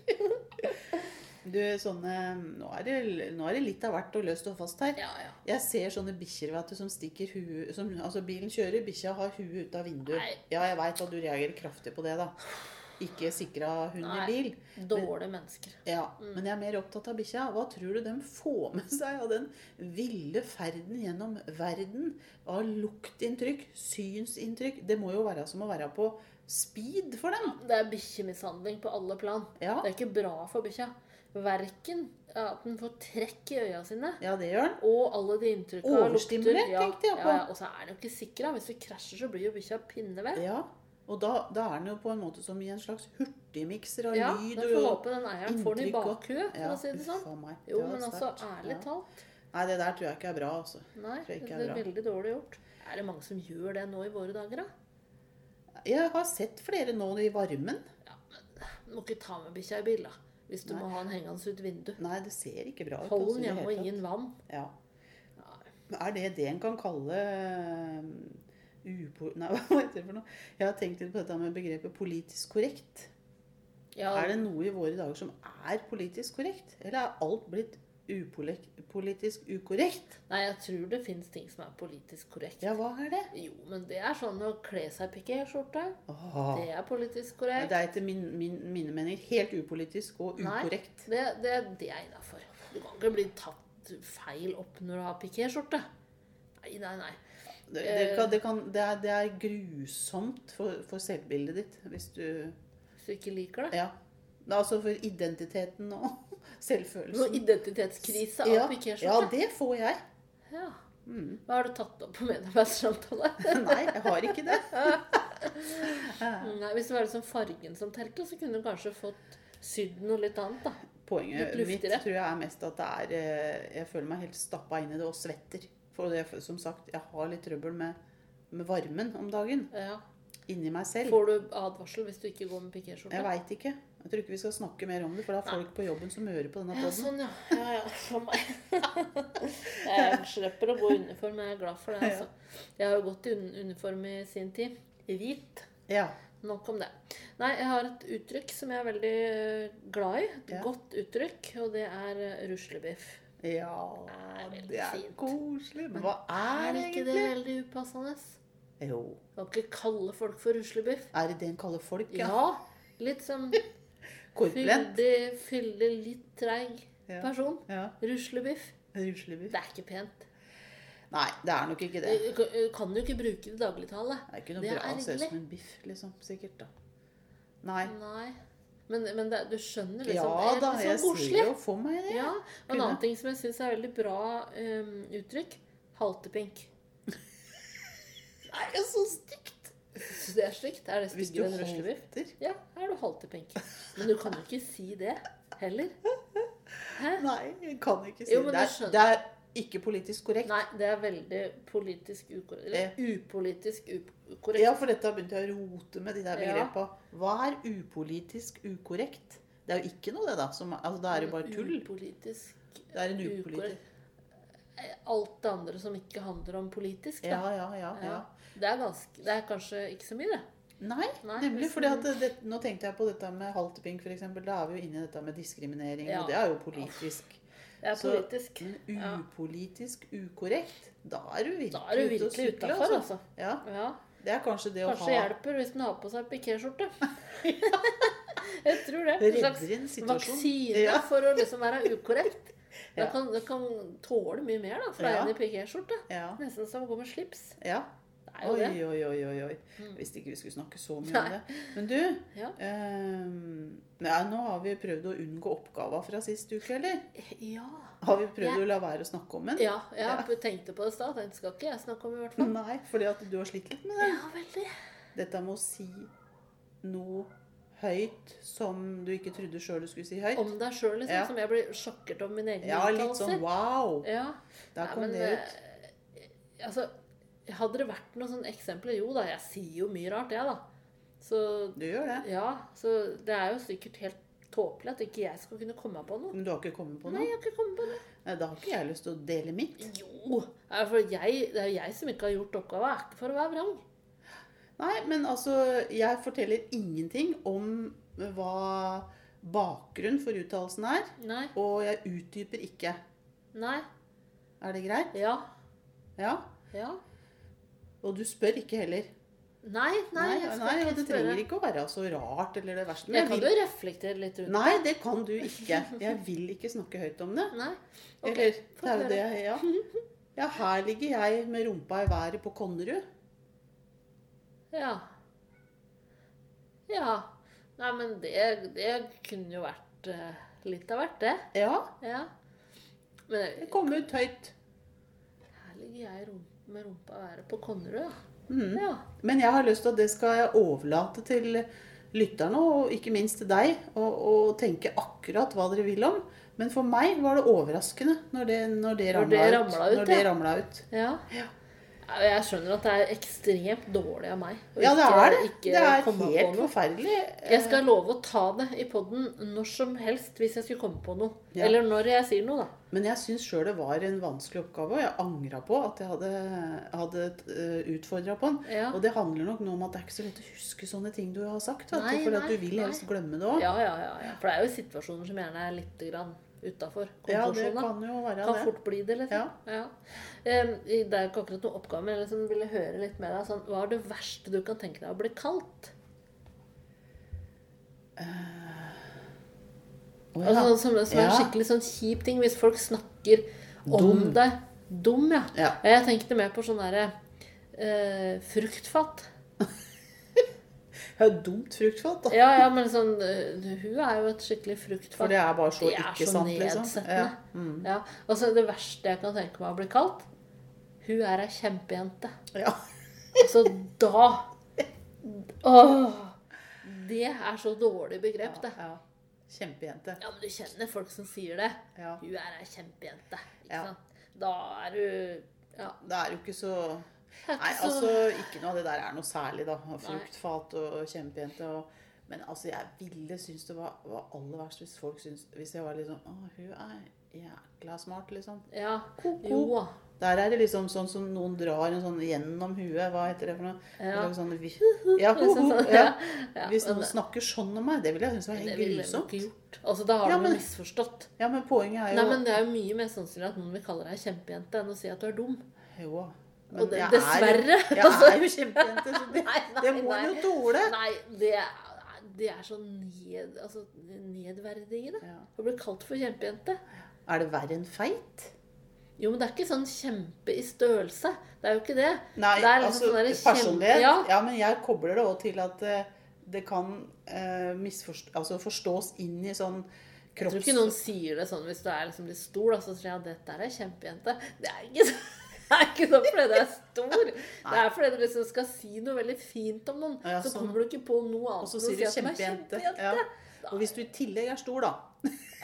Du, sånne nå er, det, nå er det litt av hvert å løst og fast her. Ja, ja. Jeg ser sånne bikkjer vet du, som stikker huet Altså, bilen kjører, bikkja har huet ut av vinduet. Nei. Ja, jeg veit at du reagerer kraftig på det, da. Ikke sikra hund i bil. Dårlige mennesker. Ja, Men jeg er mer opptatt av bikkja. Hva tror du de får med seg av den ville ferden gjennom verden? Av luktinntrykk, synsinntrykk. Det må jo være som å være på speed for dem. Det er bikkjemishandling på alle plan. Ja, Det er ikke bra for bikkja. Verken at den får trekk i øya sine, ja det gjør den. og alle de inntrykka av lukter. Overstimulert, Ja, tenkte jeg på. Ja, ja, og så er den jo ikke sikra. Hvis du krasjer, så blir jo bikkja pinneved. Ja, Og da, da er den jo på en måte som i en slags hurtigmikser av Ja, lyd jeg får håpe den eieren får den i inntrykk og- bakhuet, for Ja, å si det sånn. Jo, Det men altså, ærlig Ja. talt. Nei, det der tror jeg ikke er bra, altså. Nei, det er er veldig dårlig gjort. Er det mange som gjør det nå i våre dager, da? Jeg har sett flere nå i varmen. Ja, men Du må ikke ta med bikkja i bil, da. Hvis du Nei. må ha den hengende ut vinduet. Nei, det ser ikke bra ut. Hold altså, den hjemme og den vann. Ja. Er det det en kan kalle upo... Nei, hva heter det for noe? Jeg har tenkt litt på dette med begrepet politisk korrekt. Ja, Er det noe i våre dager som er politisk korrekt? Eller er alt blitt upolitisk ukorrekt? Nei, jeg tror det fins ting som er politisk korrekt. Ja, hva er det? Jo, men det er sånn å kle seg pikéskjorte. Det er politisk korrekt. det er etter min, min, mine meninger helt upolitisk og ukorrekt. Nei. Det, det, det er innafor. Du kan ikke bli tatt feil opp når du har pikéskjorte. Nei, nei, nei. Det, det, kan, det, kan, det, er, det er grusomt for, for selvbildet ditt hvis du Hvis du ikke liker det. Ja. Altså for identiteten og Noe selvfølelsen. identitetskrise av Ja, ja, det får jeg. Ja. Mm. Hva har du tatt opp på medarbeidersamtale? Nei, jeg har ikke det. Nei, Hvis det var liksom fargen som telte, så kunne du kanskje fått sydd noe litt annet, da. Poenget mitt tror jeg er mest at det er eh, Jeg føler meg helt stappa inn i det og svetter. For det, som sagt, jeg har litt trøbbel med, med varmen om dagen. Ja. Inni meg selv. Får du advarsel hvis du ikke går med Jeg pikéskjorte? veit ikke. Jeg tror ikke vi skal snakke mer om det, for det er folk på jobben som hører på denne Ja, podden. sånn, ja. Ja, ja. Jeg slipper å gå i uniform. Jeg er glad for det. Altså. Jeg har jo gått i un uniform i sin tid. I hvit. Ja. Nok om det. Nei, jeg har et uttrykk som jeg er veldig eh, glad i. Et Ja. godt uttrykk, og det er eh, ruslebiff. Ja er det er koselig. Men hva er Er det ikke det veldig upassende? Jo. Kan ikke kalle folk for ruslebiff. Er det det en kaller folk? Ja. Litt sånn Korpulent? fyldig, litt treig Ja. person. Ja. Ruslebiff. Ruslebiff? Det er ikke pent. Nei, det er nok ikke det. Du kan- jo ikke bruke det i dagligtale. Det er ikke noe Det bra å se ut som en biff, liksom. Sikkert, da. Nei. Nei. Men, men det, du skjønner liksom Ja det er da, litt jeg sånn ser koselig. jo for meg det. Ja, og En Kunne. annen ting som jeg syns er veldig bra um, uttrykk haltepink. Nei, det er så stygt. Syns du det er stygt? Er det Hvis du styggere enn ruslebiff? Ja, er du haltepink. Men du kan jo ikke si det heller. Hæ? Nei, jeg kan ikke si Jo, det. men Det du skjønner. er, det er ikke politisk korrekt. Nei, det er veldig politisk ukorrekt. Eller upolitisk ukorrekt. Ja, for dette har begynt å rote med de der Ja. Hva er upolitisk ukorrekt? Det er jo ikke noe, det, da. Som, altså, da er det bare tull. Upolitisk Det er en upolitisk Alt det andre som ikke handler om politisk, da. Ja, ja, ja. Det, er ganske, det er kanskje ikke så mye, det. Nei, Nei, nemlig. fordi at det, nå tenkte jeg på dette med haltepink, f.eks. Da er vi jo inne i dette med diskriminering, og det er jo politisk. Det er Så- politisk. Ja. upolitisk ukorrekt, da er du virkelig, Da er du ute og virkelig sykler, utafor, altså. Ja, Ja. Det er kanskje det å Kanskje ha hjelper hvis man har på seg pikéskjorte. Jeg tror det. En slags vaksine Ja. for å liksom være ukorrekt. Ja. Det kan, da kan tåle mye mer, da, er Ja. en i pikéskjorte. Ja. Nesten som å gå med slips. ja. Oi, oi, oi, oi. oi. Mm. Visste ikke vi skulle snakke så mye om det. Men du, Ja. eh, nå har vi prøvd å unngå oppgava fra sist uke, eller? Ja. Har vi prøvd Ja. å la være å snakke om den? ja, jeg tenkte på det i stad. Den skal ikke jeg snakke om i hvert fall. Nei, fordi at du har slitt litt med det. Ja, veldig. Dette med å si noe høyt som du ikke trodde sjøl du skulle si høyt. Om deg sjøl, liksom. Ja. Som jeg blir sjokkert over mine egne Ja, litt sånn wow! Ja. Der Nei, kom men, det ut. eh, Altså, hadde det vært noen sånne eksempler Jo da, jeg sier jo mye rart, jeg, da. Så Du gjør det. ja, så det er jo sikkert helt tåpelig at ikke jeg skal kunne komme på noe. Men du har ikke kommet på noe? Nei, jeg har ikke kommet på noe. Nei, Da har ikke jeg lyst til å dele mitt. Jo! Er, for jeg, det er jo jeg som ikke har gjort oppgava. Er ikke for å være vrang. Nei, men altså Jeg forteller ingenting om hva bakgrunnen for uttalelsen er. Nei. Og jeg utdyper ikke. Nei. Er det greit? Ja. Ja. Ja. Og du spør ikke heller. Nei, nei, jeg skal nei, og det trenger ikke å være så rart eller det verste. Men Jeg kan vil... jo reflektere litt rundt Nei, det kan du ikke. Jeg vil ikke snakke høyt om det. Nei. Okay. Eller, det er jo det, ja. Ja, her ligger jeg med rumpa i været på Konnerud. Ja. Ja. Nei, men det, det kunne jo vært uh, litt av hvert, det. Ja, Ja. Men det kom ut høyt. her ligger jeg med rumpa i været på Konnerud, ja. Mhm. Ja. Men jeg har lyst til at det skal jeg overlate til lytterne, og ikke minst til deg, å tenke akkurat hva dere vil om. Men for meg var det overraskende når det, når det ramla ut, Når det ramla ut. ja. Ja. Jeg skjønner at det er ekstremt dårlig av meg Ja, det er det. ikke Det er helt forferdelig. Jeg skal love å ta det i poden når som helst hvis jeg skulle komme på noe. Ja. Eller når jeg sier noe, da. Men jeg syns sjøl det var en vanskelig oppgave, og jeg angra på at jeg hadde, hadde uh, utfordra på den. Ja. Og det handler nok nå om at det er ikke så lett å huske sånne ting du har sagt. Nei, du, for at nei, du vil helst nei. glemme det òg. Ja, ja, ja, ja. For det er jo situasjoner som gjerne er litt grann utafor Ja, det kan jo være Kan det. fort bli det, liksom. Ja. Ja. det er ikke akkurat noen oppgave, men liksom ville høre litt med deg. Sånn, hva er det verste du kan tenke deg å bli kalt? Uh, oh, ja. altså, som, som er en skikkelig sånn kjip ting. Hvis folk snakker om Dum. deg. Dum, ja. Ja. Jeg tenkte mer på sånn derre uh, fruktfat. Det er jo dumt fruktfat, da. Ja, ja, men sånn eh, Hun er jo et skikkelig fruktfat. For det er bare så ikke sant, liksom. Ja. Mm. Ja, og så det verste jeg kan tenke meg å bli kalt Hun er ei kjempejente. Ja. Altså, da Åh! Det er så dårlig begrep, det. Ja. Kjempejente. Ja, men du kjenner folk som sier det. Ja. Hun er ei kjempejente. Ikke Ja. sant? Da er du Ja. Da er du ikke så Nei, altså ikke noe av det der er noe særlig, da. Fruktfat og kjempejente og Men altså, jeg ville synes det var, var aller verst hvis folk syntes Hvis jeg var litt sånn Å, hun er jækla smart, liksom. Ja. Ko-ko. Der er det liksom sånn som noen drar en sånn gjennom huet. Hva heter det for noe? Ja. sånn vi- Ja, ho, Liksom ho, sånn, ja. Hvis noen snakker sånn om meg, det ville jeg synes var helt grusomt. Altså, da har Ja, du men- misforstått. Ja, men poenget er jo Nei, men Det er jo mye mer sannsynlig at noen vil kalle deg kjempejente enn å si at du er dum. Jo. Men det- dessverre, Er, jeg er jo kjempejente, så det, Nei, nei, det må nei. jo tåle. Nei, det det er så ned, altså, nedverdigende Ja. å bli kalt for kjempejente. Er det verre enn feit? Jo, men det er ikke sånn kjempe i størrelse. Det er jo ikke det. Nei, det liksom altså sånn personlighet. Ja. Ja. men jeg kobler det òg til at eh, det kan eh, altså forstås inn i sånn Jeg tror ikke noen sier det sånn hvis du er liksom litt stor, da, så sier jeg at dette er ei kjempejente. Det er ikke sånn. Det er ikke sånn fordi det er stor. Det er fordi du liksom skal si noe veldig fint om noen. Ja, så sånn. kommer du ikke på noe annet Og så sier du kjempejente. Ja. Og hvis du i tillegg er stor, da,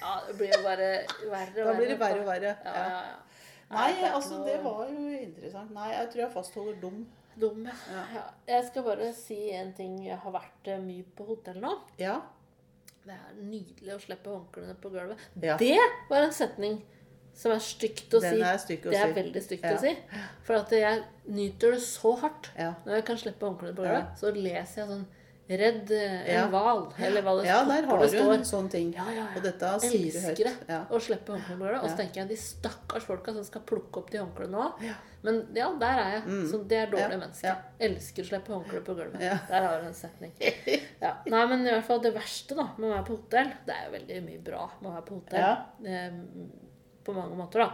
Ja, det blir jo bare verre og verre. da blir det verre. og verre. Ja, Ja. Nei, det altså, noe- det var jo interessant. Nei, jeg tror jeg fastholder dum. Dum, ja. Ja. ja. Jeg skal bare si en ting. Jeg har vært eh, mye på hotell nå. Ja. Det er nydelig å slippe håndklærne på gulvet. Ja. Det var en setning som er stygt å si. er stygt å det er si. veldig stygt Ja. å si. For at jeg nyter det så hardt. Ja. Når jeg kan slippe håndkleet på gulvet, så leser jeg sånn Redd en hval, eller hva det ja, der har du står. en sånn ting. Ja, ja, ja. Og dette sier du høyt. Elsker å slippe håndkleet på gulvet. Og så tenker jeg de stakkars folka som skal plukke opp de håndklærne nå. Men ja, der er jeg. Så det er dårlige mennesker. Elsker å slippe håndkleet på gulvet. Der har du en setning. Ja. Nei, men i hvert fall det verste da med å være på hotell Det er jo veldig mye bra med å være på hotell. Ja. Eh, på mange måter, da.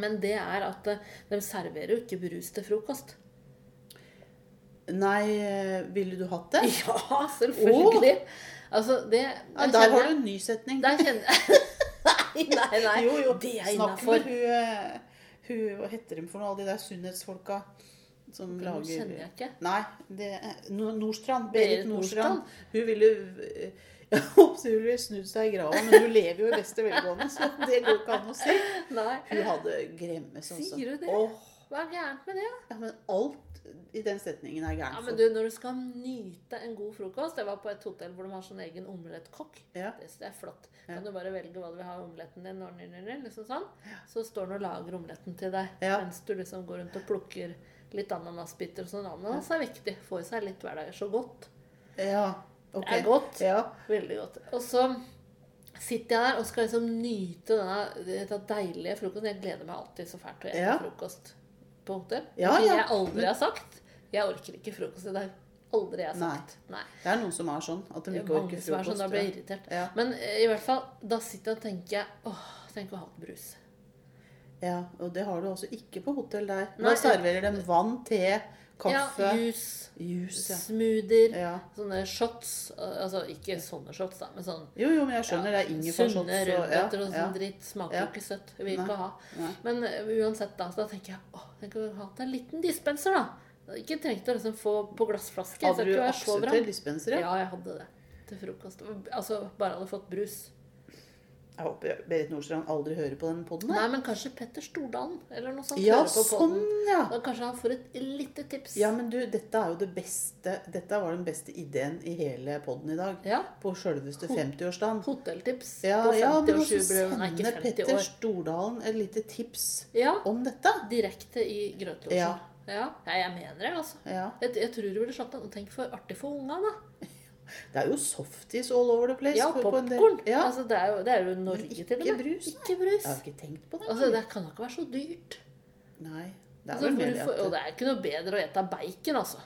Men det er at eh, de serverer jo ikke brus til frokost. Nei, eh, ville du hatt det? Ja, selvfølgelig. Altså, det Ja, der har du en ny setning. Der kjenner Nei, nei, nei. Jo, jo. Det er Snakk innafor. med hun, eh, hun Hva heter de for noe? Alle de der sunnhetsfolka som Nå lager kjenner jeg ikke. Nei, det Nordstrand. Berit Nordstrand. Nordstrand. Hun ville håper hun ville snudd seg i grava, men hun lever jo i beste velgående, så det går ikke an å si. Nei. Hun hadde gremmes også. Sier du det? Åh, Hva er gærent med det? ja, men alt i den setningen er Ja, gærent. men du, Når du skal nyte en god frokost Jeg var på et hotell hvor de har sånn egen omelettkokk. Ja. Det, det er flott. Ja. Kan du bare velge hva du vil ha i omeletten din, Når, når, når, liksom sånn. Så står han og lager omeletten til deg Ja. mens du liksom går rundt og plukker litt ananasbiter og sånn. Ananas er viktig. Får i seg litt hverdager. Så godt. Ja, ok. Det er godt. Ja. Veldig godt. Og så sitter jeg der og skal liksom nyte denne, denne deilige frokosten. Jeg gleder meg alltid så fælt til å spise Ja. frokost på hotell. Ja, ja. jeg aldri har sagt. Jeg orker ikke frokost i dag. Aldri har jeg Nei. sagt. Nei. Det er noen som er sånn, at de ikke orker som er sånn, frokost. da blir jeg irritert. Ja. Men eh, i hvert fall, da sitter jeg og tenker åh, tenk å ha hatt brus. Ja, og det har du altså ikke på hotell der. Nå serverer de vann, te, kaffe, Ja, juice, juice. Ja. smoothier, Ja. sånne shots. Altså ikke sånne shots, da, men sånn Jo, jo, men jeg skjønner. det er ingefærshots sunne og ja, rødbeter og ja. sånn dritt. Smaker Ja. jo ikke søtt. Vil ikke ha. Nei. Men eh, uansett, da, så da tenker jeg åh, tenk å ha en liten dispenser, da. Ikke trengte å liksom få på glassflaske. Hadde du absolutt dispenser? Ja. Ja, jeg hadde det til frokost. Altså bare hadde fått brus. Jeg håper Berit Nordstrand aldri hører på den poden. Nei, men kanskje Petter Stordalen eller noe sånt Ja, sånn, ja. Da kanskje han får et lite tips. Ja, men du, dette er jo det beste Dette var den beste ideen i hele poden i dag. Ja, På sjølveste 50-årsdagen. Hotelltips Ja, på ja, men også 50-årsjubileum. Nei, ikke sende 50 Petter. Stordalen et lite tips Ja, om dette. direkte i grøtlosjen. Ja. Ja. jeg mener det, altså. Ja. Jeg, jeg tror du ville slått an. Tenk for artig for unga, da. Det er jo softis all over the place. Ja, popkorn. Ja. Altså, det, er jo, det er jo Norge ikke til og ikke med. brus, nei. Ikke brus. Jeg har ikke tenkt på det. Altså, det kan da ikke være så dyrt. Nei. Det er Altså, det får, og det er ikke noe bedre å ete bacon, altså.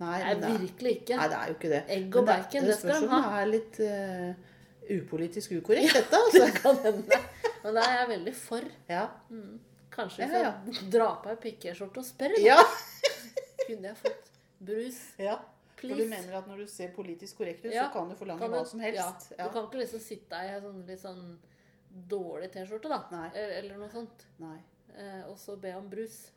Nei, Det er det er, virkelig ikke. nei, det er jo ikke det. Egg og det, bacon, det det skal de ha. det er litt uh, upolitisk ukorrekt, dette. Altså. Det kan hende. Men det er jeg veldig for. Ja. Kanskje hvis Ja, skal dra på ei pikéskjorte og spør, da. Ja. Kunne jeg fått brus? ja. For du mener at når du ser politisk korrekt ut, Ja. så kan du forlange Kan hva som helst? Ja. Du kan ikke liksom sitte i ei sånn litt sånn dårlig T-skjorte, da. Nei. Eller, eller noe sånt. Eh, og så be om brus.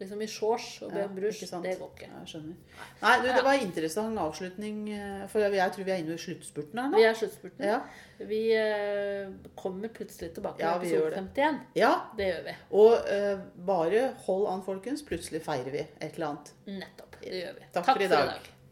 liksom i shorts og be om brus. det går ikke. Jeg skjønner. Nei, du, det var en interessant avslutning, eh, for jeg tror vi er inne i sluttspurten her nå. Vi er sluttspurten. Ja. Vi eh, kommer plutselig tilbake Ja, til episode 51. ja. Det gjør vi. Og eh, bare hold an, folkens. Plutselig feirer vi et eller annet. Nettopp. Det gjør vi. Takk for i dag.